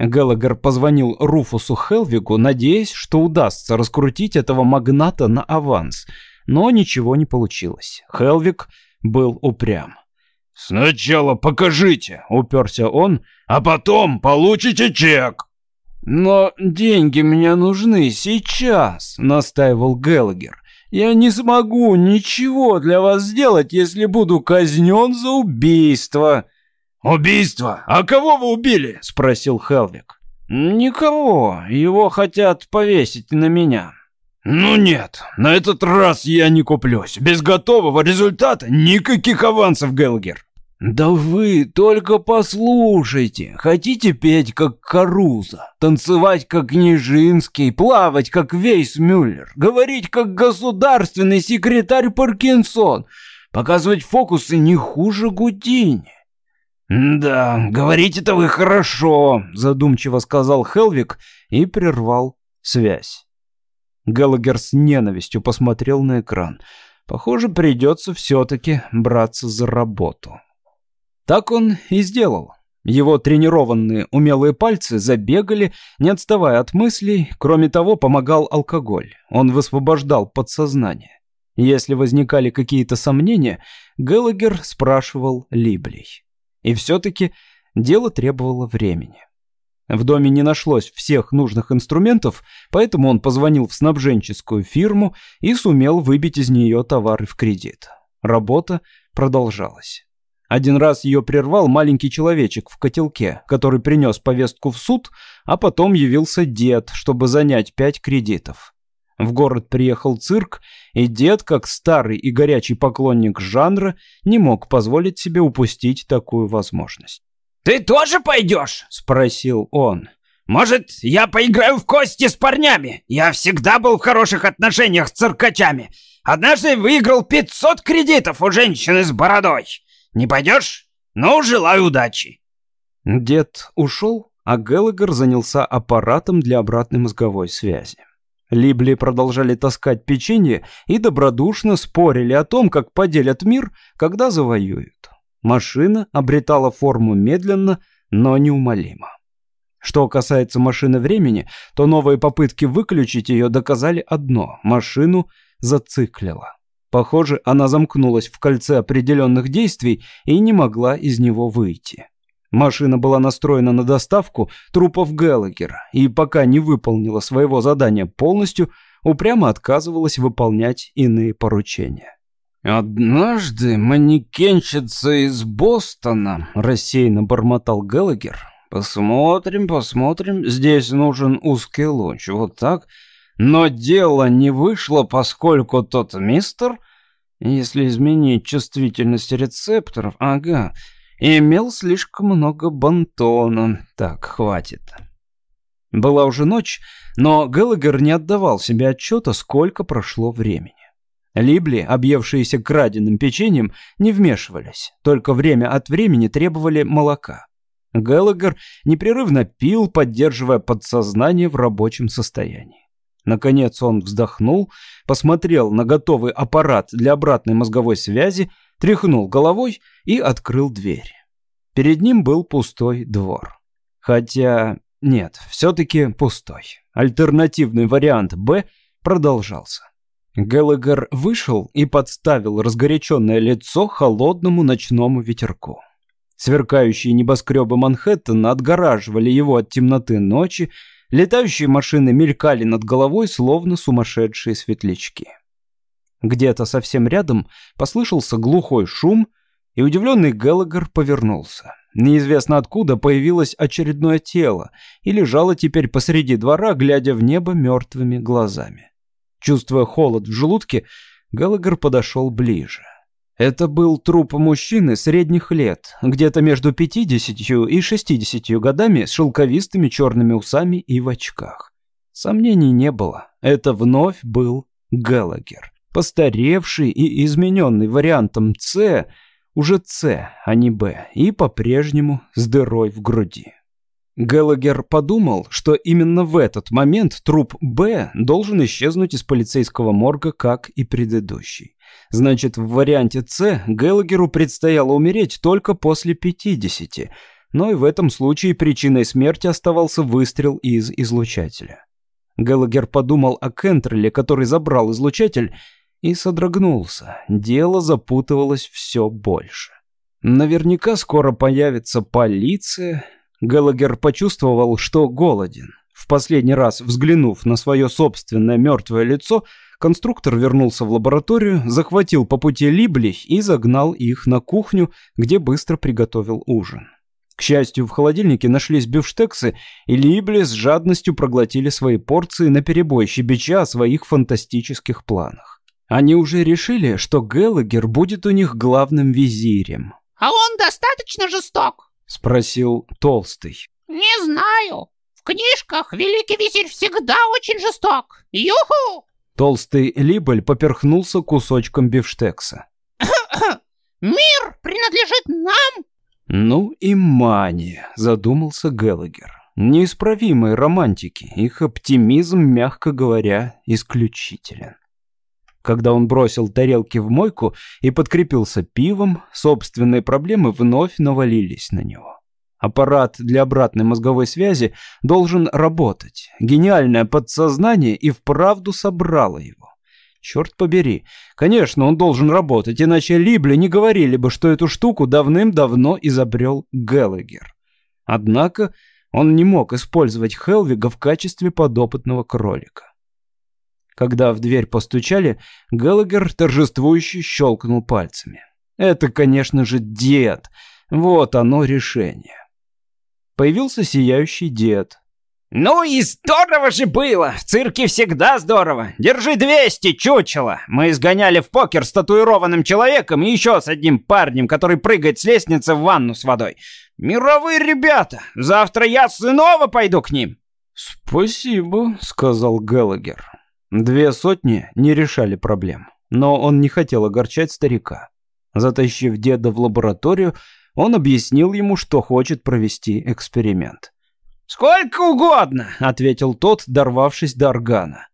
Геллагер позвонил Руфусу Хелвигу, надеясь, что удастся раскрутить этого магната на аванс, но ничего не получилось. Хелвиг был упрям. «Сначала покажите», — уперся он, — «а потом получите чек». «Но деньги мне нужны сейчас», — настаивал Геллагер. «Я не смогу ничего для вас сделать, если буду казнен за убийство». «Убийство? А кого вы убили?» — спросил Хелвик. «Никого. Его хотят повесить на меня». «Ну нет, на этот раз я не куплюсь. Без готового результата никаких авансов, Гелгер». «Да вы только послушайте. Хотите петь, как Каруза, танцевать, как Нижинский, плавать, как Вейсмюллер, говорить, как государственный секретарь Паркинсон, показывать фокусы не хуже Гудини?» «Да, говорите-то вы хорошо», — задумчиво сказал Хелвик и прервал связь. Геллагер с ненавистью посмотрел на экран. Похоже, придется все-таки браться за работу. Так он и сделал. Его тренированные умелые пальцы забегали, не отставая от мыслей. Кроме того, помогал алкоголь. Он высвобождал подсознание. Если возникали какие-то сомнения, Геллагер спрашивал Либлей. И все-таки дело требовало времени. В доме не нашлось всех нужных инструментов, поэтому он позвонил в снабженческую фирму и сумел выбить из нее товары в кредит. Работа продолжалась. Один раз ее прервал маленький человечек в котелке, который принес повестку в суд, а потом явился дед, чтобы занять пять кредитов. В город приехал цирк, и дед, как старый и горячий поклонник жанра, не мог позволить себе упустить такую возможность. «Ты тоже пойдешь?» — спросил он. «Может, я поиграю в кости с парнями? Я всегда был в хороших отношениях с циркачами. Однажды выиграл 500 кредитов у женщины с бородой. Не пойдешь? Ну, желаю удачи. Дед ушел, а Геллагер занялся аппаратом для обратной мозговой связи. Либли продолжали таскать печенье и добродушно спорили о том, как поделят мир, когда завоюют. Машина обретала форму медленно, но неумолимо. Что касается машины времени, то новые попытки выключить ее доказали одно – машину зациклило. Похоже, она замкнулась в кольце определенных действий и не могла из него выйти. Машина была настроена на доставку трупов Геллагера и пока не выполнила своего задания полностью, упрямо отказывалась выполнять иные поручения. «Однажды манекенщица из Бостона», — рассеянно бормотал Геллагер. «Посмотрим, посмотрим. Здесь нужен узкий луч. Вот так. Но дело не вышло, поскольку тот мистер, если изменить чувствительность рецепторов, ага, имел слишком много бантона. Так, хватит. Была уже ночь, но Геллагер не отдавал себе отчета, сколько прошло времени. Либли, объевшиеся краденым печеньем, не вмешивались, только время от времени требовали молока. Геллагер непрерывно пил, поддерживая подсознание в рабочем состоянии. Наконец он вздохнул, посмотрел на готовый аппарат для обратной мозговой связи, тряхнул головой и открыл дверь. Перед ним был пустой двор. Хотя нет, все-таки пустой. Альтернативный вариант «Б» продолжался. Геллагер вышел и подставил разгоряченное лицо холодному ночному ветерку. Сверкающие небоскребы Манхэттена отгораживали его от темноты ночи, Летающие машины мелькали над головой, словно сумасшедшие светлячки. Где-то совсем рядом послышался глухой шум, и удивленный Геллагер повернулся. Неизвестно откуда появилось очередное тело и лежало теперь посреди двора, глядя в небо мертвыми глазами. Чувствуя холод в желудке, Геллагер подошел ближе. Это был труп мужчины средних лет, где-то между 50 и 60 годами с шелковистыми черными усами и в очках. Сомнений не было, это вновь был Геллагер. Постаревший и измененный вариантом «С», уже «С», а не «Б», и по-прежнему с дырой в груди. Геллагер подумал, что именно в этот момент труп «Б» должен исчезнуть из полицейского морга, как и предыдущий. Значит, в варианте С Геллагеру предстояло умереть только после 50, но и в этом случае причиной смерти оставался выстрел из излучателя. Геллагер подумал о Кентреле, который забрал излучатель, и содрогнулся. Дело запутывалось все больше. Наверняка скоро появится полиция. Геллагер почувствовал, что голоден. В последний раз взглянув на свое собственное мертвое лицо, конструктор вернулся в лабораторию, захватил по пути Либли и загнал их на кухню, где быстро приготовил ужин. К счастью, в холодильнике нашлись бифштексы, и Либли с жадностью проглотили свои порции наперебой, щебеча о своих фантастических планах. Они уже решили, что Геллагер будет у них главным визирем. «А он достаточно жесток?» — спросил Толстый. «Не знаю. В книжках великий визирь всегда очень жесток. Юху!» Толстый Либель поперхнулся кусочком бифштекса. «Мир принадлежит нам!» «Ну и мания», — задумался Геллагер. «Неисправимые романтики, их оптимизм, мягко говоря, исключителен». Когда он бросил тарелки в мойку и подкрепился пивом, собственные проблемы вновь навалились на него. Аппарат для обратной мозговой связи должен работать. Гениальное подсознание и вправду собрало его. Черт побери. Конечно, он должен работать, иначе Либли не говорили бы, что эту штуку давным-давно изобрел Геллагер. Однако он не мог использовать Хелвига в качестве подопытного кролика. Когда в дверь постучали, Геллагер торжествующе щелкнул пальцами. Это, конечно же, дед. Вот оно решение. Появился сияющий дед. «Ну и здорово же было! В цирке всегда здорово! Держи 200, чучело! Мы изгоняли в покер с татуированным человеком и еще с одним парнем, который прыгает с лестницы в ванну с водой. Мировые ребята! Завтра я снова пойду к ним!» «Спасибо», — сказал Геллагер. Две сотни не решали проблем, но он не хотел огорчать старика. Затащив деда в лабораторию, он объяснил ему, что хочет провести эксперимент. «Сколько угодно», — ответил тот, дорвавшись до органа.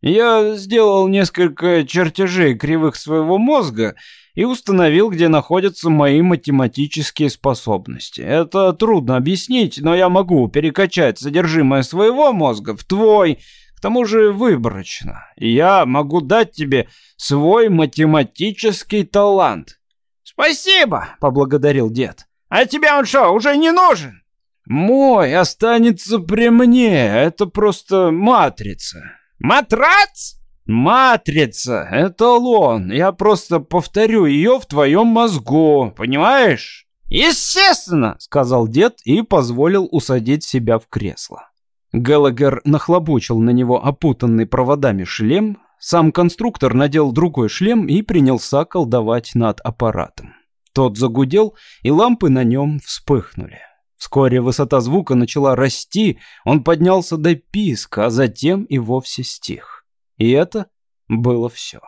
«Я сделал несколько чертежей кривых своего мозга и установил, где находятся мои математические способности. Это трудно объяснить, но я могу перекачать содержимое своего мозга в твой, тому же выборочно. Я могу дать тебе свой математический талант». «Спасибо!» — поблагодарил дед. «А тебе он что, уже не нужен?» «Мой останется при мне. Это просто матрица». «Матрац?» «Матрица, эталон. Я просто повторю ее в твоем мозгу, понимаешь?» «Естественно!» — сказал дед и позволил усадить себя в кресло. Геллагер нахлобучил на него опутанный проводами шлем, сам конструктор надел другой шлем и принялся колдовать над аппаратом. Тот загудел, и лампы на нем вспыхнули. Вскоре высота звука начала расти, он поднялся до писка, а затем и вовсе стих. И это было все.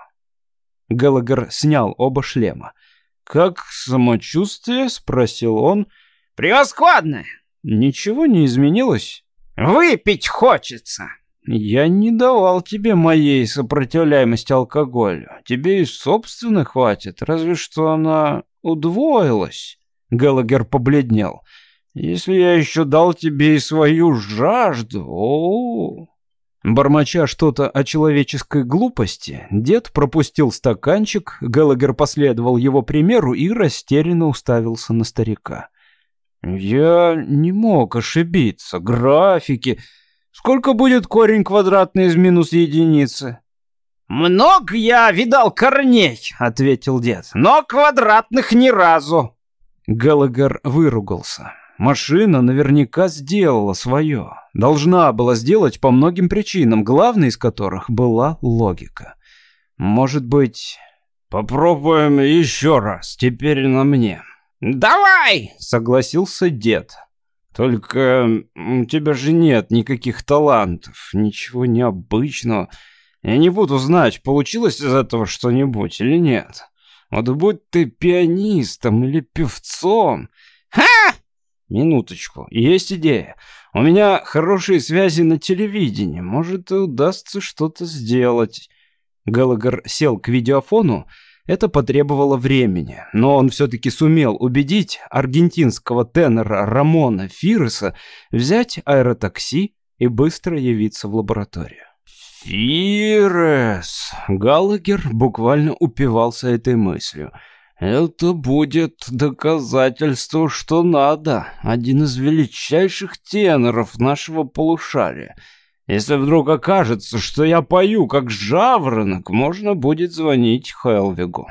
Геллагер снял оба шлема. «Как самочувствие?» — спросил он. «Превосходно!» «Ничего не изменилось?» «Выпить хочется!» «Я не давал тебе моей сопротивляемости алкоголю. Тебе и собственной хватит, разве что она удвоилась». Геллагер побледнел. «Если я еще дал тебе и свою жажду...» О -о. Бормоча что-то о человеческой глупости, дед пропустил стаканчик, Геллагер последовал его примеру и растерянно уставился на старика. «Я не мог ошибиться. Графики...» Сколько будет корень квадратный из минус единицы? Много я видал корней, ответил дед, но квадратных ни разу. Геллагер выругался. Машина наверняка сделала свое. Должна была сделать по многим причинам, главной из которых была логика. Может быть, попробуем еще раз, теперь на мне. «Давай!» — согласился дед. Только у тебя же нет никаких талантов, ничего необычного. Я не буду знать, получилось из этого что-нибудь или нет. Вот будь ты пианистом или певцом. Ха! Минуточку, есть идея. У меня хорошие связи на телевидении. Может, удастся что-то сделать. Галагар сел к видеофону. Это потребовало времени, но он все-таки сумел убедить аргентинского тенора Рамона Фиреса взять аэротакси и быстро явиться в лабораторию. «Фирес!» Галагер буквально упивался этой мыслью. «Это будет доказательство, что надо. Один из величайших теноров нашего полушария. Если вдруг окажется, что я пою как жаворонок, можно будет звонить Хелвигу».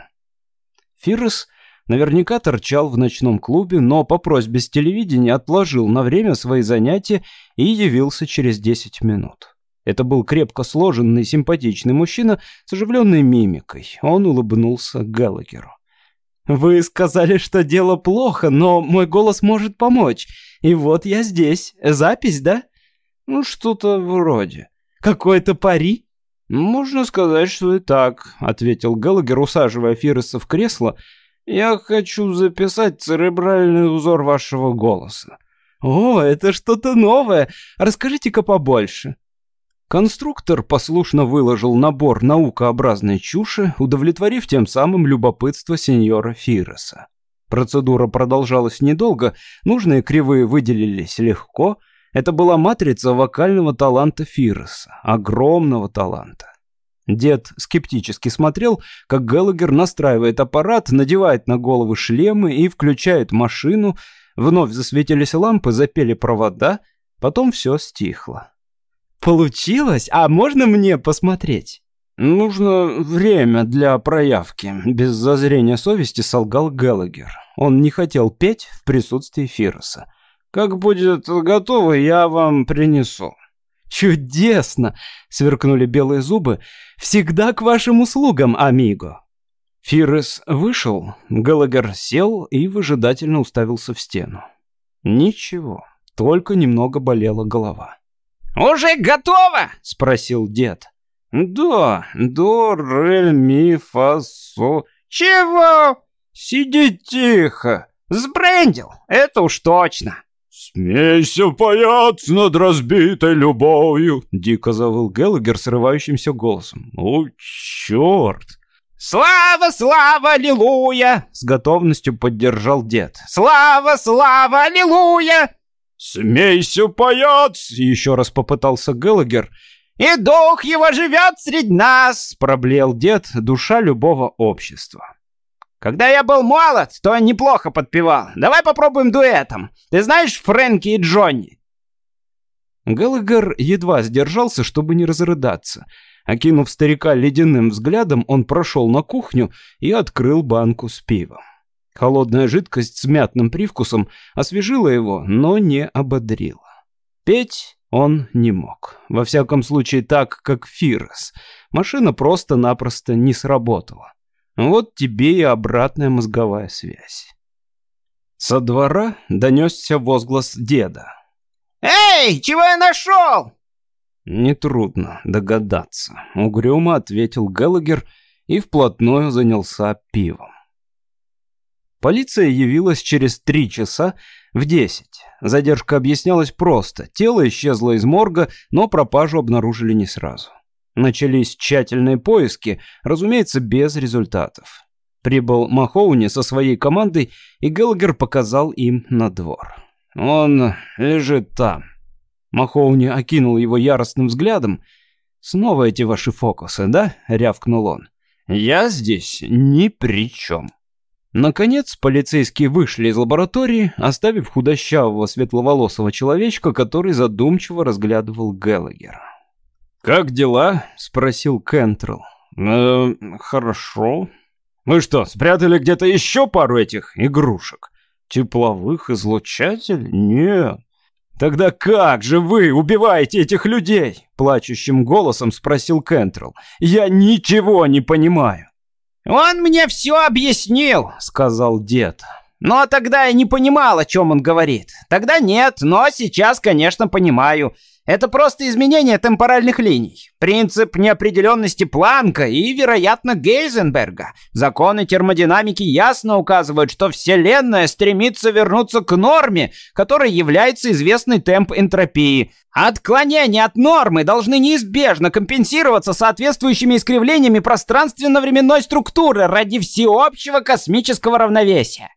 Фирес наверняка торчал в ночном клубе, но по просьбе с телевидения отложил на время свои занятия и явился через 10 минут. Это был крепко сложенный, симпатичный мужчина с оживленной мимикой. Он улыбнулся Галагеру. «Вы сказали, что дело плохо, но мой голос может помочь. И вот я здесь. Запись, да?» «Ну, что-то вроде». «Какое-то пари?» «Можно сказать, что и так», — ответил Галагер, усаживая Фиреса в кресло. «Я хочу записать церебральный узор вашего голоса». «О, это что-то новое. Расскажите-ка побольше». Конструктор послушно выложил набор наукообразной чуши, удовлетворив тем самым любопытство сеньора Фиреса. Процедура продолжалась недолго, нужные кривые выделились легко. Это была матрица вокального таланта Фиреса, огромного таланта. Дед скептически смотрел, как Геллагер настраивает аппарат, надевает на головы шлемы и включает машину. Вновь засветились лампы, запели провода, потом все стихло. Получилось? А можно мне посмотреть? Нужно время для проявки. Без зазрения совести солгал Геллагер. Он не хотел петь в присутствии Фироса. Как будет готово, я вам принесу. Чудесно! Сверкнули белые зубы. Всегда к вашим услугам, амиго. Фирос вышел, Геллагер сел и выжидательно уставился в стену. Ничего, только немного болела голова. «Уже готово?» — спросил дед. «Да, до, ре, ми, фа, со...» «Чего?» «Сиди тихо!» «Сбрендил, это уж точно!» «Смейся, паяц, над разбитой любовью!» — дико завыл Геллагер срывающимся голосом. «О, черт!» «Слава, слава, аллилуйя!» — с готовностью поддержал дед. «Слава, слава, аллилуйя!» «Смейся, паяц!» — еще раз попытался Геллагер. «И дух его живет среди нас!» — проблеял дед, душа любого общества. «Когда я был молод, то неплохо подпевал. Давай попробуем дуэтом. Ты знаешь Фрэнки и Джонни?» Геллагер едва сдержался, чтобы не разрыдаться. Окинув старика ледяным взглядом, он прошел на кухню и открыл банку с пивом. Холодная жидкость с мятным привкусом освежила его, но не ободрила. Петь он не мог. Во всяком случае, так, как Фирос. Машина просто-напросто не сработала. Вот тебе и обратная мозговая связь. Со двора донесся возглас деда. «Эй, чего я нашел?» «Нетрудно догадаться», — угрюмо ответил Геллагер и вплотную занялся пивом. Полиция явилась через три часа в десять. Задержка объяснялась просто. Тело исчезло из морга, но пропажу обнаружили не сразу. Начались тщательные поиски, разумеется, без результатов. Прибыл Махоуни со своей командой, и Гелгер показал им на двор. «Он лежит там». Махоуни окинул его яростным взглядом. «Снова эти ваши фокусы, да?» — рявкнул он. «Я здесь ни при чем». Наконец, полицейские вышли из лаборатории, оставив худощавого светловолосого человечка, который задумчиво разглядывал Геллагера. «Как дела?» — спросил Кентрелл. «Э, хорошо. Вы что, спрятали где-то еще пару этих игрушек? Тепловых излучатель? Нет. Тогда как же вы убиваете этих людей?» — плачущим голосом спросил Кентрелл. «Я ничего не понимаю». «Он мне все объяснил», — сказал дед. Но тогда я не понимал, о чем он говорит. Тогда нет, но сейчас, конечно, понимаю. Это просто изменение темпоральных линий. Принцип неопределенности Планка и, вероятно, Гейзенберга. Законы термодинамики ясно указывают, что Вселенная стремится вернуться к норме, которой является известный темп энтропии. Отклонения от нормы должны неизбежно компенсироваться соответствующими искривлениями пространственно-временной структуры ради всеобщего космического равновесия.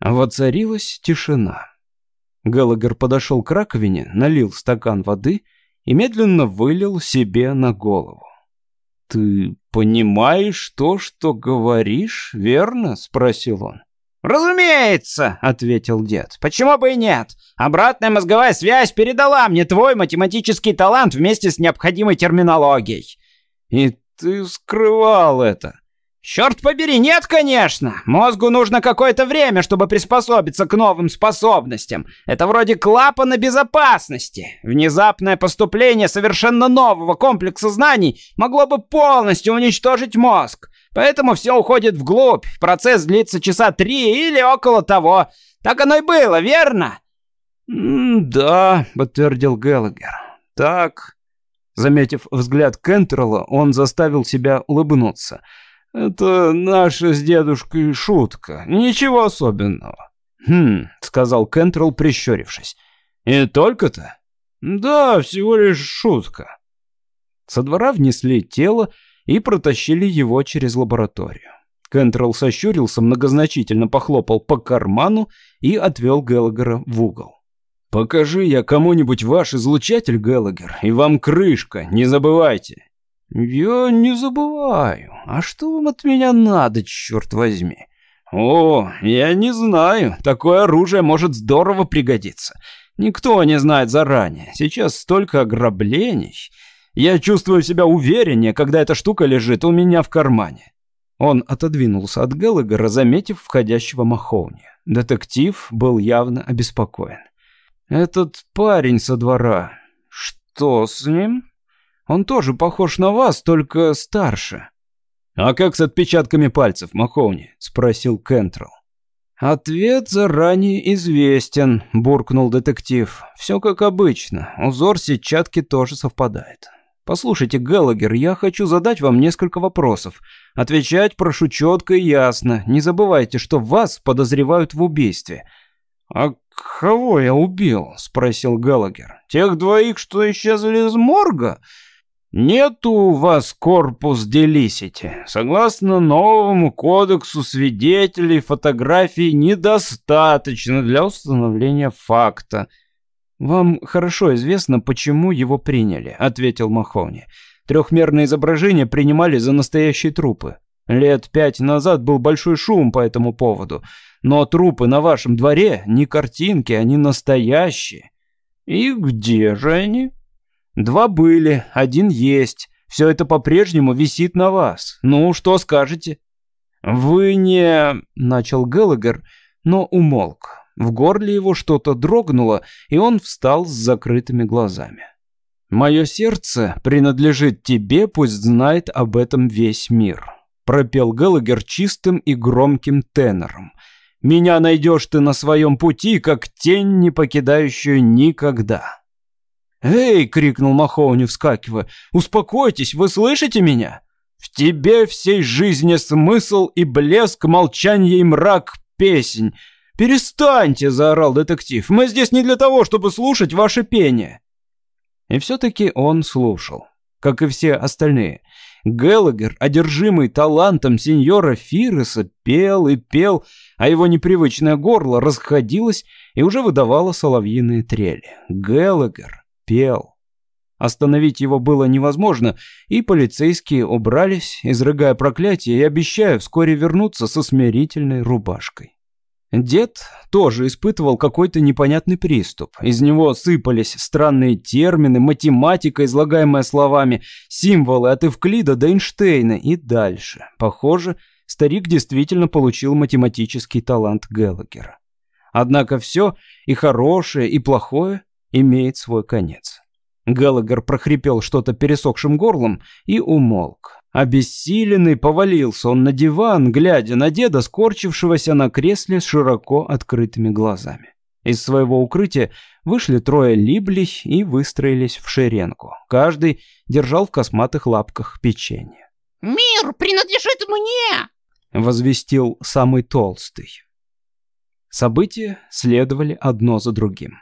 Воцарилась тишина. Галагер подошел к раковине, налил стакан воды и медленно вылил себе на голову. «Ты понимаешь то, что говоришь, верно?» — спросил он. «Разумеется», — ответил дед. «Почему бы и нет? Обратная мозговая связь передала мне твой математический талант вместе с необходимой терминологией». «И ты скрывал это?» Черт побери, нет, конечно. Мозгу нужно какое-то время, чтобы приспособиться к новым способностям. Это вроде клапана безопасности. Внезапное поступление совершенно нового комплекса знаний могло бы полностью уничтожить мозг. Поэтому все уходит вглубь. Процесс длится часа три или около того. Так оно и было, верно? «Да», — подтвердил Геллагер. «Так». Заметив взгляд Кентерла, он заставил себя улыбнуться — «Это наша с дедушкой шутка. Ничего особенного». «Хм», — сказал Кентрелл, прищурившись. «И только-то?» «Да, всего лишь шутка». Со двора внесли тело и протащили его через лабораторию. Кентрелл сощурился, многозначительно похлопал по карману и отвел Геллагера в угол. «Покажи я кому-нибудь ваш излучатель, Геллагер, и вам крышка, не забывайте. «Я не забываю. А что вам от меня надо, черт возьми?» «О, я не знаю. Такое оружие может здорово пригодиться. Никто не знает заранее. Сейчас столько ограблений. Я чувствую себя увереннее, когда эта штука лежит у меня в кармане». Он отодвинулся от Геллагера, заметив входящего Махоуни. Детектив был явно обеспокоен. «Этот парень со двора. Что с ним?» Он тоже похож на вас, только старше». «А как с отпечатками пальцев, Махоуни?» — спросил Кентрелл. «Ответ заранее известен», — буркнул детектив. «Все как обычно. Узор сетчатки тоже совпадает. Послушайте, Геллагер, я хочу задать вам несколько вопросов. Отвечать прошу четко и ясно. Не забывайте, что вас подозревают в убийстве». «А кого я убил?» — спросил Геллагер. «Тех двоих, что исчезли из морга?» Нет у вас корпус делисити. Согласно новому кодексу свидетелей, фотографий недостаточно для установления факта. Вам хорошо известно, почему его приняли, ответил Махони. Трехмерные изображения принимали за настоящие трупы. Лет пять назад был большой шум по этому поводу, но трупы на вашем дворе не картинки, они настоящие. И где же они? Два были, один есть. Все это по-прежнему висит на вас. Ну, что скажете? Вы не... Начал Геллагер, но умолк. В горле его что-то дрогнуло, и он встал с закрытыми глазами. «Мое сердце принадлежит тебе, пусть знает об этом весь мир», пропел Геллагер чистым и громким тенором. «Меня найдешь ты на своем пути, как тень, не покидающую никогда». «Эй!» — крикнул Махоуни, вскакивая. «Успокойтесь, вы слышите меня? В тебе всей жизни смысл и блеск, молчание и мрак, песнь. Перестаньте!» — заорал детектив. «Мы здесь не для того, чтобы слушать ваше пение». И все-таки он слушал, как и все остальные. Геллагер, одержимый талантом сеньора Фиреса, пел и пел, а его непривычное горло расходилось и уже выдавало соловьиные трели. Геллагер пел. Остановить его было невозможно, и полицейские убрались, изрыгая проклятие и обещая вскоре вернуться со смирительной рубашкой. Дед тоже испытывал какой-то непонятный приступ. Из него сыпались странные термины, математика, излагаемая словами, символы от Эвклида до Эйнштейна и дальше. Похоже, старик действительно получил математический талант Геллагера. Однако все, и хорошее, и плохое, имеет свой конец. Галагер прохрипел что-то пересохшим горлом и умолк. Обессиленный повалился он на диван, глядя на деда, скорчившегося на кресле с широко открытыми глазами. Из своего укрытия вышли трое либлей и выстроились в шеренку. Каждый держал в косматых лапках печенье. «Мир принадлежит мне!» — возвестил самый толстый. События следовали одно за другим.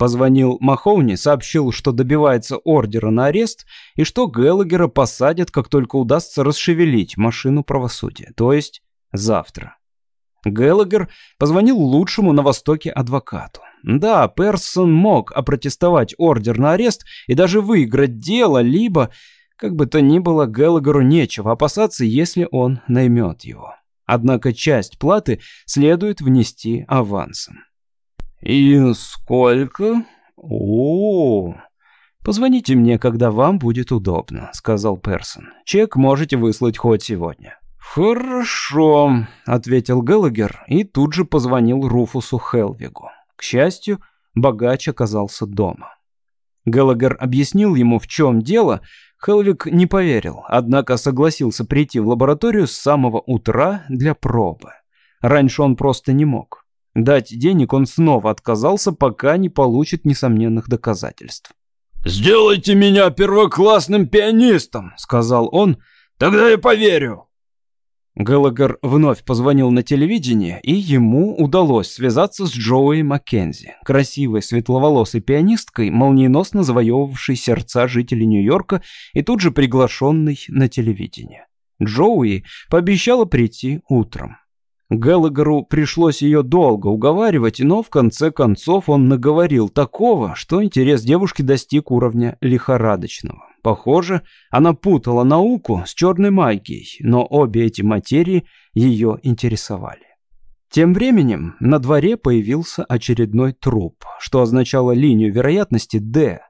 Позвонил Махоуни, сообщил, что добивается ордера на арест и что Геллагера посадят, как только удастся расшевелить машину правосудия, то есть завтра. Геллагер позвонил лучшему на Востоке адвокату. Да, Персон мог опротестовать ордер на арест и даже выиграть дело, либо, как бы то ни было, Геллагеру нечего опасаться, если он наймет его. Однако часть платы следует внести авансом. «И сколько?» «О, позвоните мне, когда вам будет удобно», — сказал Персон. «Чек можете выслать хоть сегодня». «Хорошо», — ответил Геллагер и тут же позвонил Руфусу Хелвигу. К счастью, богач оказался дома. Геллагер объяснил ему, в чем дело. Хелвиг не поверил, однако согласился прийти в лабораторию с самого утра для пробы. Раньше он просто не мог. Дать денег он снова отказался, пока не получит несомненных доказательств. «Сделайте меня первоклассным пианистом», — сказал он, — «тогда я поверю». Геллагер вновь позвонил на телевидение, и ему удалось связаться с Джоуи Маккензи, красивой светловолосой пианисткой, молниеносно завоевывавшей сердца жителей Нью-Йорка и тут же приглашенной на телевидение. Джоуи пообещала прийти утром. Геллагеру пришлось ее долго уговаривать, но в конце концов он наговорил такого, что интерес девушки достиг уровня лихорадочного. Похоже, она путала науку с черной магией, но обе эти материи ее интересовали. Тем временем на дворе появился очередной труп, что означало линию вероятности D.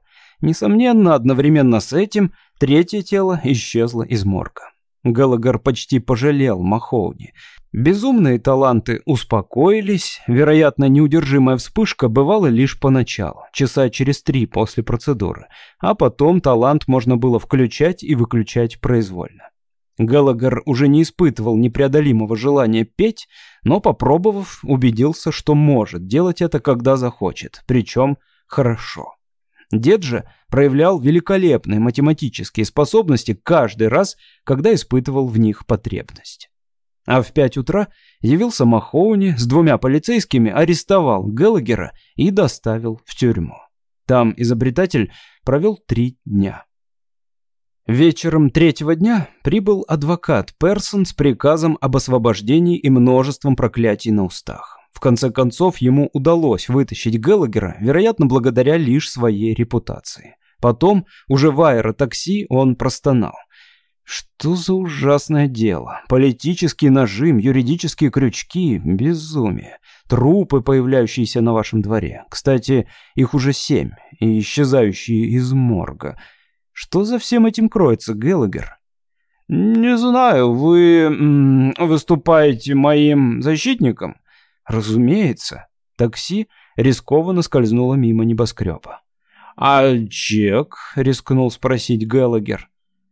Несомненно, одновременно с этим третье тело исчезло из морга. Галагар почти пожалел Махоуни. Безумные таланты успокоились, вероятно, неудержимая вспышка бывала лишь поначалу, часа через три после процедуры, а потом талант можно было включать и выключать произвольно. Галагар уже не испытывал непреодолимого желания петь, но, попробовав, убедился, что может делать это, когда захочет, причем хорошо. Дед же проявлял великолепные математические способности каждый раз, когда испытывал в них потребность. А в пять утра явился Махоуни с двумя полицейскими, арестовал Геллагера и доставил в тюрьму. Там изобретатель провел три дня. Вечером третьего дня прибыл адвокат Персон с приказом об освобождении и множеством проклятий на устах. В конце концов, ему удалось вытащить Геллагера, вероятно, благодаря лишь своей репутации. Потом, уже в аэротакси, он простонал. Что за ужасное дело? Политический нажим, юридические крючки, безумие. Трупы, появляющиеся на вашем дворе. Кстати, их уже семь, и исчезающие из морга. Что за всем этим кроется, Геллагер? «Не знаю, вы выступаете моим защитником?» «Разумеется». Такси рискованно скользнуло мимо небоскреба. «А чек?» — рискнул спросить Геллагер.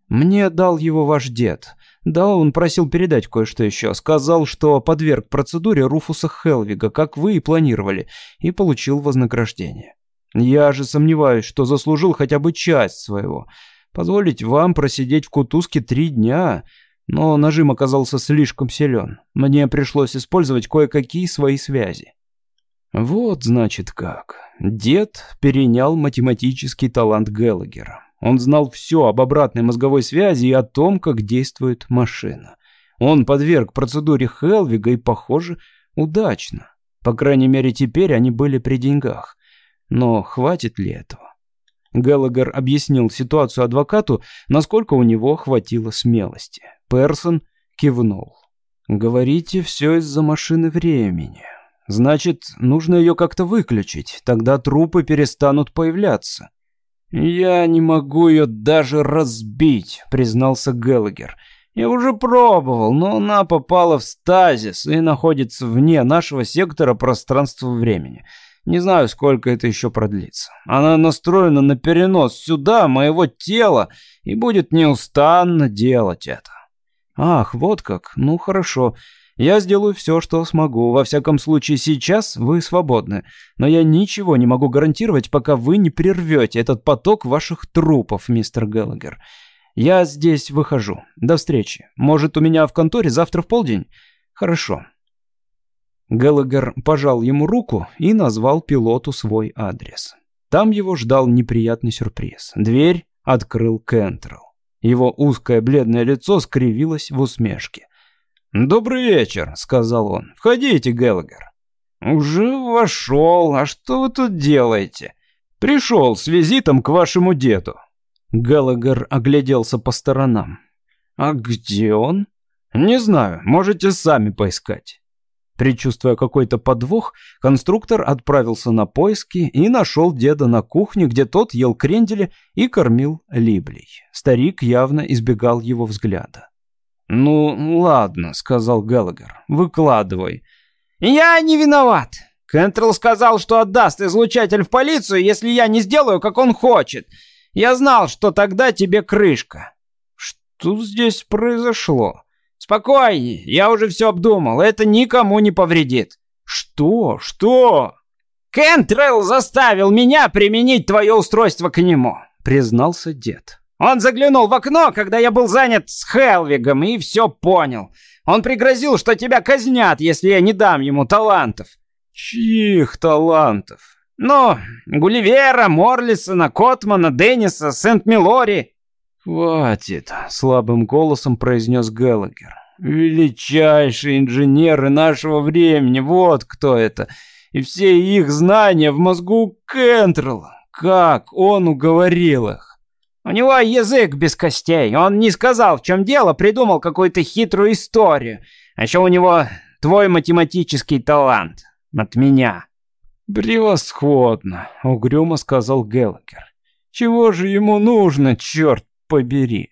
«Мне дал его ваш дед. Да, он просил передать кое-что еще. Сказал, что подверг процедуре Руфуса Хелвига, как вы и планировали, и получил вознаграждение. Я же сомневаюсь, что заслужил хотя бы часть своего. Позволить вам просидеть в кутузке три дня, но нажим оказался слишком силен. Мне пришлось использовать кое-какие свои связи. Вот, значит, как. Дед перенял математический талант Геллагера. Он знал все об обратной мозговой связи и о том, как действует машина. Он подверг процедуре Хелвига и, похоже, удачно. По крайней мере, теперь они были при деньгах. Но хватит ли этого? Геллагер объяснил ситуацию адвокату, насколько у него хватило смелости. Персон кивнул. «Говорите, все из-за машины времени. Значит, нужно ее как-то выключить, тогда трупы перестанут появляться». «Я не могу ее даже разбить», — признался Геллагер. «Я уже пробовал, но она попала в стазис и находится вне нашего сектора пространства-времени. Не знаю, сколько это еще продлится. Она настроена на перенос сюда моего тела и будет неустанно делать это». Ах, вот как. Ну, хорошо. Я сделаю все, что смогу. Во всяком случае, сейчас вы свободны. Но я ничего не могу гарантировать, пока вы не прервете этот поток ваших трупов, мистер Геллагер. Я здесь выхожу. До встречи. Может, у меня в конторе завтра в полдень? Хорошо. Геллагер пожал ему руку и назвал пилоту свой адрес. Там его ждал неприятный сюрприз. Дверь открыл Кентрелл. Его узкое бледное лицо скривилось в усмешке. «Добрый вечер», — сказал он. «Входите, Геллагер». «Уже вошел. А что вы тут делаете?» «Пришел с визитом к вашему деду». Геллагер огляделся по сторонам. «А где он?» «Не знаю. Можете сами поискать». Причувствуя какой-то подвох, конструктор отправился на поиски и нашел деда на кухне, где тот ел крендели и кормил либлей. Старик явно избегал его взгляда. «Ну, ладно», — сказал Геллагер, — «выкладывай». «Я не виноват. Кентрелл сказал, что отдаст излучатель в полицию, если я не сделаю, как он хочет. Я знал, что тогда тебе крышка». «Что здесь произошло?» «Спокойней, я уже все обдумал, это никому не повредит». «Что? Что?» «Кентрелл заставил меня применить твое устройство к нему», — признался дед. Он заглянул в окно, когда я был занят с Хелвигом, и все понял. Он пригрозил, что тебя казнят, если я не дам ему талантов. Чьих талантов? Ну, Гулливера, Морлисона, Котмана, Денниса, Сент-Милори. Хватит, слабым голосом произнес Геллагер. Величайшие инженеры нашего времени, вот кто это. И все их знания в мозгу Кентрелла. Как он уговорил их? У него язык без костей. Он не сказал, в чем дело, придумал какую-то хитрую историю. А еще у него твой математический талант. От меня. «Превосходно», — угрюмо сказал Геллагер. «Чего же ему нужно, черт побери?»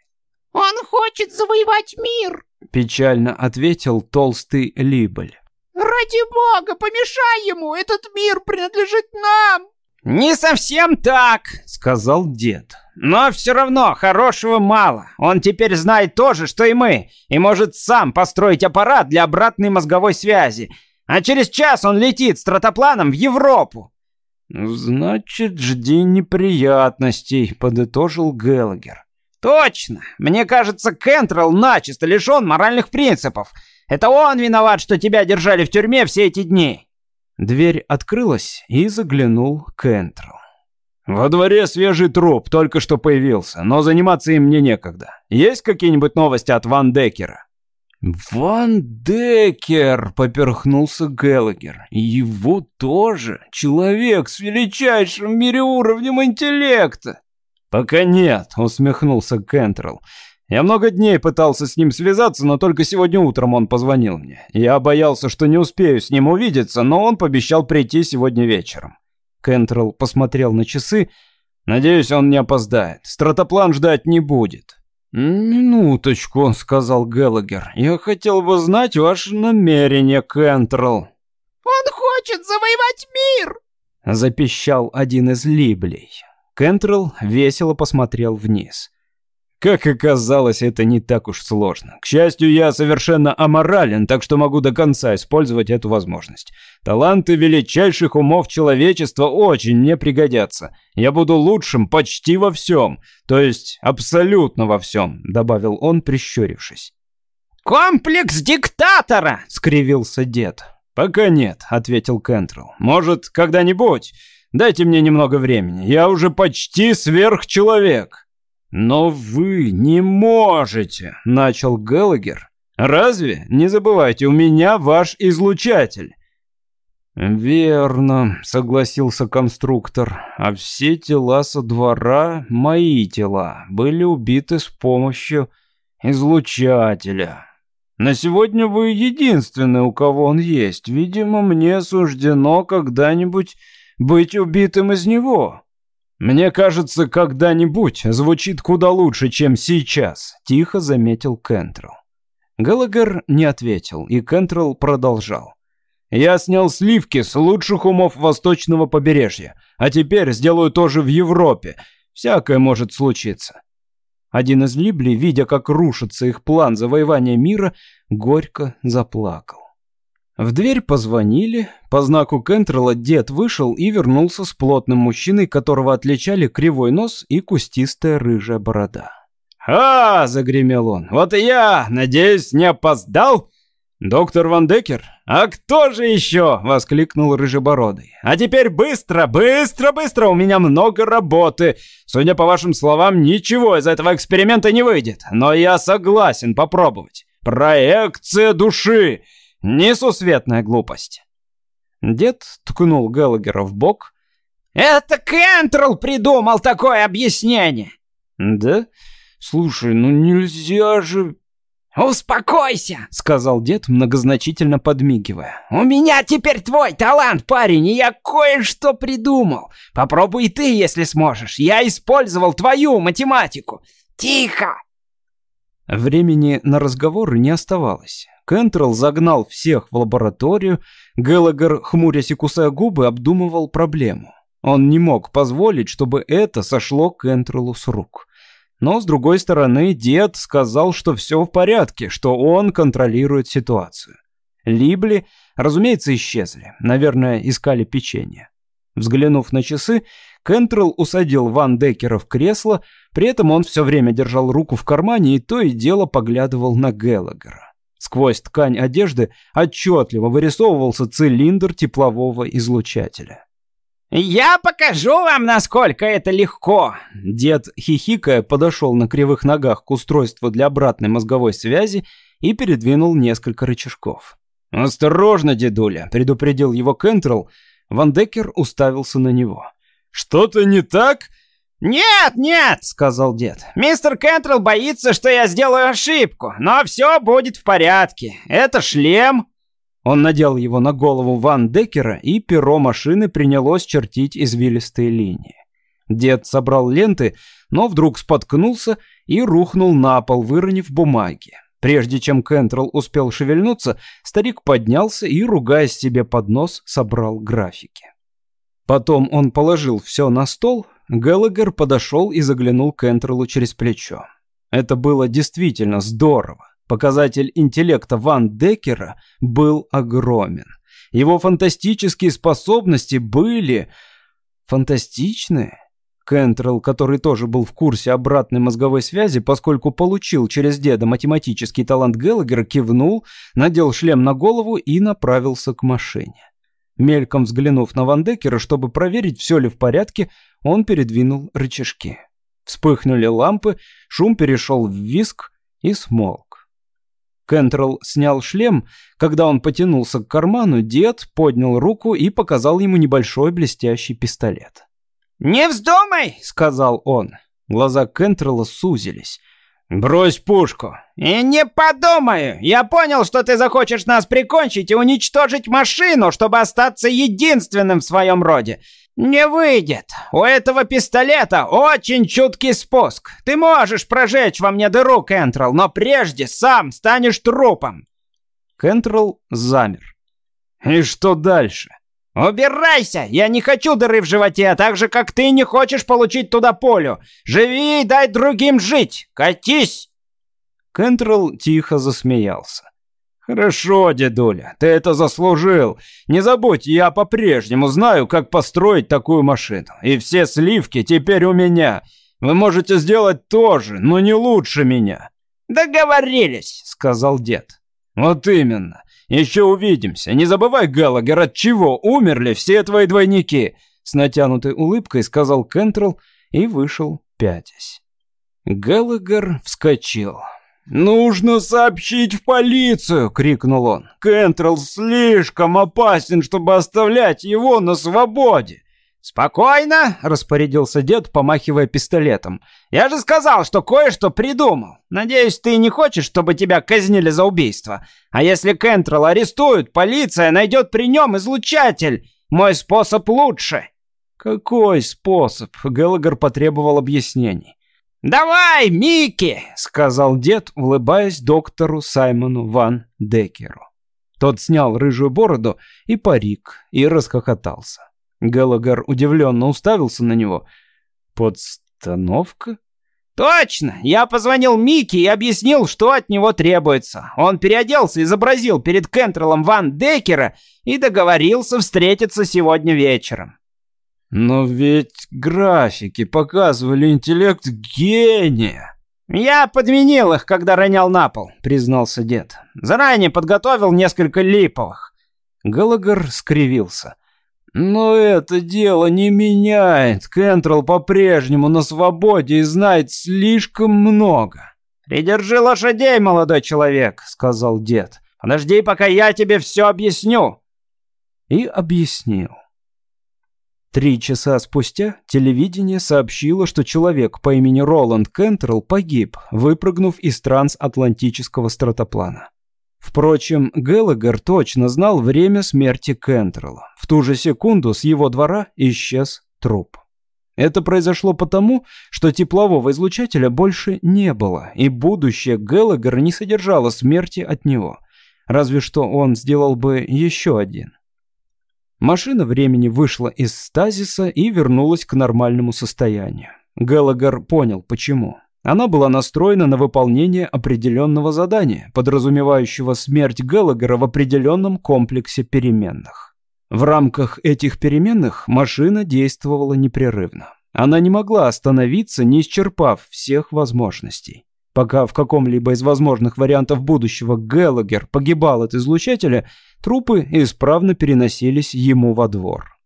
«Он хочет завоевать мир», — печально ответил толстый Либель. «Ради бога, помешай ему! Этот мир принадлежит нам!» «Не совсем так», — сказал дед. «Но все равно хорошего мало. Он теперь знает то же, что и мы, и может сам построить аппарат для обратной мозговой связи. А через час он летит стратопланом в Европу». «Значит, жди неприятностей», — подытожил Геллагер. «Точно! Мне кажется, Кентрелл начисто лишен моральных принципов. Это он виноват, что тебя держали в тюрьме все эти дни». Дверь открылась, и заглянул Кентрелл. «Во дворе свежий труп, только что появился, но заниматься им мне некогда. Есть какие-нибудь новости от Ван Деккера?» «Ван Деккер!» — поперхнулся Геллагер. «Его тоже? Человек с величайшим в мире уровнем интеллекта!» «Пока нет», — усмехнулся Кентрелл. Я много дней пытался с ним связаться, но только сегодня утром он позвонил мне. Я боялся, что не успею с ним увидеться, но он пообещал прийти сегодня вечером. Кентрелл посмотрел на часы. Надеюсь, он не опоздает. Стратоплан ждать не будет. «Минуточку», — сказал Геллагер. «Я хотел бы знать ваше намерение, Кентрелл». «Он хочет завоевать мир!» — запищал один из Либлей. Кентрелл весело посмотрел вниз. Как оказалось, это не так уж сложно. К счастью, я совершенно аморален, так что могу до конца использовать эту возможность. Таланты величайших умов человечества очень мне пригодятся. Я буду лучшим почти во всем, то есть абсолютно во всем, добавил он, прищурившись. «Комплекс диктатора!» — скривился дед. «Пока нет», — ответил Кентрелл. «Может, когда-нибудь? Дайте мне немного времени. Я уже почти сверхчеловек». «Но вы не можете», — начал Геллагер. «Разве? Не забывайте, у меня ваш излучатель». «Верно», — согласился конструктор. «А все тела со двора, мои тела, были убиты с помощью излучателя. На сегодня вы единственный, у кого он есть. Видимо, мне суждено когда-нибудь быть убитым из него». «Мне кажется, когда-нибудь звучит куда лучше, чем сейчас», — тихо заметил Кентрелл. Геллагер не ответил, и Кентрелл продолжал. «Я снял сливки с лучших умов восточного побережья, а теперь сделаю то же в Европе. Всякое может случиться». Один из Либли, видя, как рушится их план завоевания мира, горько заплакал. В дверь позвонили. По знаку Кентрелла дед вышел и вернулся с плотным мужчиной, которого отличали кривой нос и кустистая рыжая борода. «А!» — загремел он. «Вот и я! Надеюсь, не опоздал?» «Доктор Ван Декер? А кто же еще?» — воскликнул Рыжебородый. «А теперь быстро, быстро, быстро! У меня много работы. Судя по вашим словам, ничего из этого эксперимента не выйдет. Но я согласен попробовать. Проекция души! Несусветная глупость!» Дед ткнул Геллагера в бок. «Это Кентрелл придумал такое объяснение!» «Да? Слушай, ну нельзя же...» «Успокойся!» — сказал дед, многозначительно подмигивая. «У меня теперь твой талант, парень, и я кое-что придумал. Попробуй ты, если сможешь. Я использовал твою математику. Тихо!» Времени на разговоры не оставалось. Кентрелл загнал всех в лабораторию. Геллагер, хмурясь и кусая губы, обдумывал проблему. Он не мог позволить, чтобы это сошло Кентреллу с рук. Но, с другой стороны, дед сказал, что все в порядке, что он контролирует ситуацию. Либли, разумеется, исчезли. Наверное, искали печенье. Взглянув на часы, Кентрелл усадил Ван Деккера в кресло, при этом он все время держал руку в кармане и то и дело поглядывал на Геллагера. Сквозь ткань одежды отчетливо вырисовывался цилиндр теплового излучателя. «Я покажу вам, насколько это легко!» Дед, хихикая, подошел на кривых ногах к устройству для обратной мозговой связи и передвинул несколько рычажков. «Осторожно, дедуля!» — предупредил его Кентрелл. Ван Деккер уставился на него. «Что-то не так?» «Нет, нет!» — сказал дед. «Мистер Кентрелл боится, что я сделаю ошибку, но все будет в порядке. Это шлем, он надел его на голову Ван Деккера, и перо машины принялось чертить извилистые линии. Дед собрал ленты, но вдруг споткнулся и рухнул на пол, выронив бумаги. Прежде чем Кентрелл успел шевельнуться, старик поднялся и, ругаясь себе под нос, собрал графики. Потом он положил все на стол, Геллагер подошел и заглянул Кентреллу через плечо. Это было действительно здорово. Показатель интеллекта Ван Деккера был огромен. Его фантастические способности были... фантастичные. Кентрелл, который тоже был в курсе обратной мозговой связи, поскольку получил через деда математический талант Геллагера, кивнул, надел шлем на голову и направился к машине. Мельком взглянув на Ван Деккера, чтобы проверить, все ли в порядке, он передвинул рычажки. Вспыхнули лампы, шум перешел в виск и смолк. Кентрелл снял шлем. Когда он потянулся к карману, дед поднял руку и показал ему небольшой блестящий пистолет. «Не вздумай!» — сказал он. Глаза Кентрелла сузились. «Брось пушку!» «И не подумаю! Я понял, что ты захочешь нас прикончить и уничтожить машину, чтобы остаться единственным в своем роде. «Не выйдет. У этого пистолета очень чуткий спуск. Ты можешь прожечь во мне дыру, Кентрол, но прежде сам станешь трупом». Кентрол замер. «И что дальше?» «Убирайся! Я не хочу дыры в животе, а так же, как ты не хочешь получить туда полю. Живи и дай другим жить! Катись!» Кентрол тихо засмеялся. «Хорошо, дедуля, ты это заслужил. Не забудь, я по-прежнему знаю, как построить такую машину. И все сливки теперь у меня. Вы можете сделать тоже, но не лучше меня». «Договорились», — сказал дед. «Вот именно. Еще увидимся. Не забывай, Галагер, от чего умерли все твои двойники?» С натянутой улыбкой сказал Кентрелл и вышел пятясь. Галагер вскочил. «Нужно сообщить в полицию!» — крикнул он. «Кентрелл слишком опасен, чтобы оставлять его на свободе!» «Спокойно!» — распорядился дед, помахивая пистолетом. «Я же сказал, что кое-что придумал. Надеюсь, ты не хочешь, чтобы тебя казнили за убийство. А если Кентрелл арестуют, полиция найдет при нем излучатель. Мой способ лучше!» «Какой способ?» — Геллагер потребовал объяснений. «Давай, Микки!» — сказал дед, улыбаясь доктору Саймону Ван Декеру. Тот снял рыжую бороду и парик и расхохотался. Геллагер удивленно уставился на него. «Подстановка? Точно! Я позвонил Микки и объяснил, что от него требуется. Он переоделся, изобразил перед Кентрелом Ван Декера и договорился встретиться сегодня вечером. Но ведь графики показывали интеллект гения. «Я подменил их, когда ронял на пол», — признался дед. «Заранее подготовил несколько липовых». Галагар скривился. «Но это дело не меняет. Кентрол по-прежнему на свободе и знает слишком много». «Придержи лошадей, молодой человек», — сказал дед. «Подожди, пока я тебе все объясню». И объяснил. Три часа спустя телевидение сообщило, что человек по имени Роланд Кентрелл погиб, выпрыгнув из трансатлантического стратоплана. Впрочем, Геллагер точно знал время смерти Кентрелла. В ту же секунду с его двора исчез труп. Это произошло потому, что теплового излучателя больше не было, и будущее Геллагера не содержало смерти от него. Разве что он сделал бы еще один. Машина времени вышла из стазиса и вернулась к нормальному состоянию. Геллагер понял, почему. Она была настроена на выполнение определенного задания, подразумевающего смерть Геллагера в определенном комплексе переменных. В рамках этих переменных машина действовала непрерывно. Она не могла остановиться, не исчерпав всех возможностей. Пока в каком-либо из возможных вариантов будущего Геллагер погибал от излучателя, трупы исправно переносились ему во двор.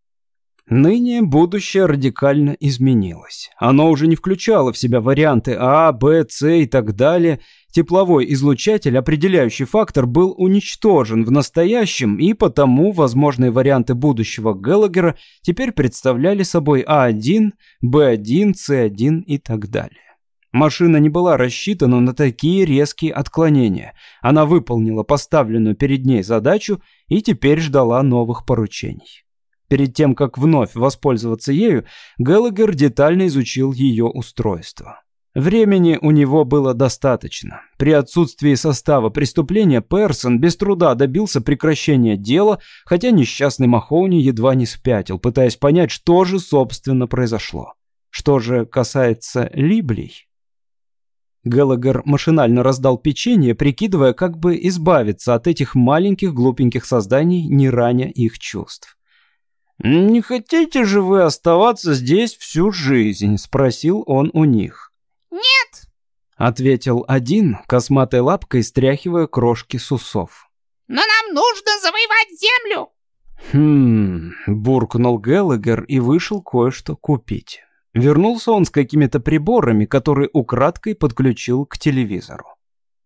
Ныне будущее радикально изменилось. Оно уже не включало в себя варианты А, Б, С и так далее. Тепловой излучатель, определяющий фактор, был уничтожен в настоящем, и потому возможные варианты будущего Геллагера теперь представляли собой А1, Б1, С1 и так далее. Машина не была рассчитана на такие резкие отклонения. Она выполнила поставленную перед ней задачу и теперь ждала новых поручений. Перед тем, как вновь воспользоваться ею, Геллагер детально изучил ее устройство. Времени у него было достаточно. При отсутствии состава преступления Персон без труда добился прекращения дела, хотя несчастный Махоуни едва не спятил, пытаясь понять, что же собственно произошло. Что же касается Либлей... Геллагер машинально раздал печенье, прикидывая, как бы избавиться от этих маленьких глупеньких созданий, не раня их чувств. «Не хотите же вы оставаться здесь всю жизнь?» — спросил он у них. «Нет!» — ответил один, косматой лапкой стряхивая крошки с усов. «Но нам нужно завоевать землю!» «Хм...» — буркнул Геллагер и вышел кое-что купить. Вернулся он с какими-то приборами, которые украдкой подключил к телевизору.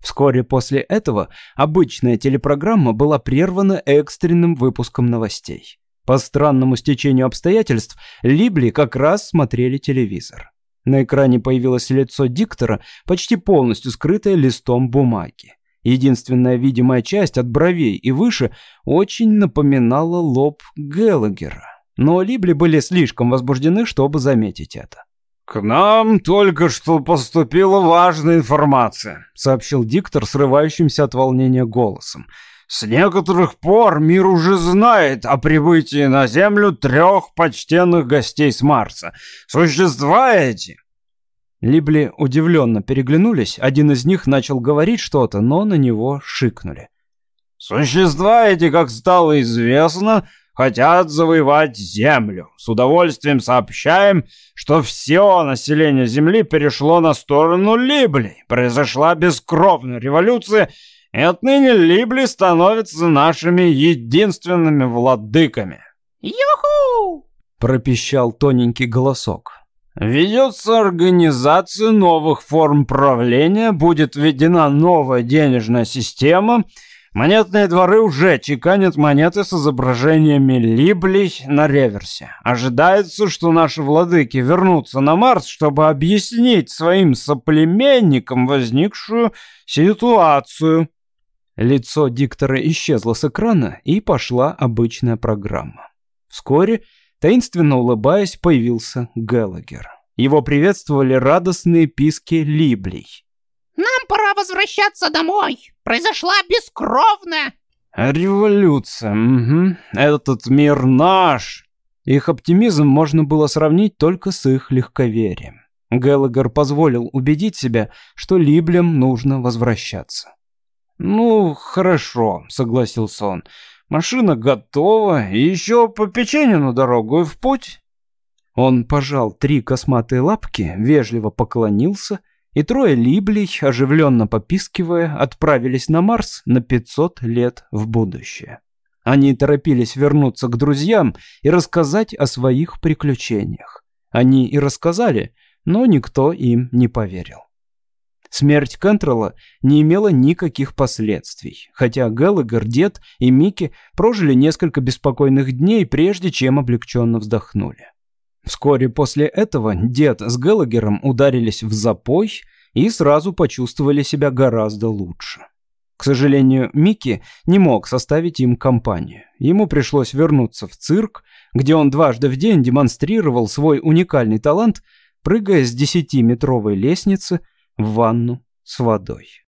Вскоре после этого обычная телепрограмма была прервана экстренным выпуском новостей. По странному стечению обстоятельств, Либли как раз смотрели телевизор. На экране появилось лицо диктора, почти полностью скрытое листом бумаги. Единственная видимая часть от бровей и выше очень напоминала лоб Геллагера но Либли были слишком возбуждены, чтобы заметить это. «К нам только что поступила важная информация», — сообщил диктор срывающимся от волнения голосом. «С некоторых пор мир уже знает о прибытии на Землю трех почтенных гостей с Марса. Существа эти...» Либли удивленно переглянулись, один из них начал говорить что-то, но на него шикнули. «Существа эти, как стало известно, хотят завоевать землю. С удовольствием сообщаем, что все население земли перешло на сторону Либли. Произошла бескровная революция, и отныне Либли становятся нашими единственными владыками. «Юху!» — пропищал тоненький голосок. Ведется организация новых форм правления, будет введена новая денежная система — Монетные дворы уже чеканят монеты с изображениями Либлей на реверсе. Ожидается, что наши владыки вернутся на Марс, чтобы объяснить своим соплеменникам возникшую ситуацию. Лицо диктора исчезло с экрана, и пошла обычная программа. Вскоре, таинственно улыбаясь, появился Геллагер. Его приветствовали радостные писки Либлей. «Нам пора возвращаться домой!» Произошла бескровная... Революция, угу. Этот мир наш. Их оптимизм можно было сравнить только с их легковерием. Геллагер позволил убедить себя, что Либлем нужно возвращаться. «Ну, хорошо», — согласился он. «Машина готова, еще по печенью на дорогу и в путь». Он пожал три косматые лапки, вежливо поклонился, и трое Либлей, оживленно попискивая, отправились на Марс на 500 лет в будущее. Они торопились вернуться к друзьям и рассказать о своих приключениях. Они и рассказали, но никто им не поверил. Смерть Кентрелла не имела никаких последствий, хотя Геллагер, Дед и Микки прожили несколько беспокойных дней, прежде чем облегченно вздохнули. Вскоре после этого Дед с Геллагером ударились в запой и сразу почувствовали себя гораздо лучше. К сожалению, Микки не мог составить им компанию. Ему пришлось вернуться в цирк, где он дважды в день демонстрировал свой уникальный талант, прыгая с десятиметровой лестницы – в ванну с водой.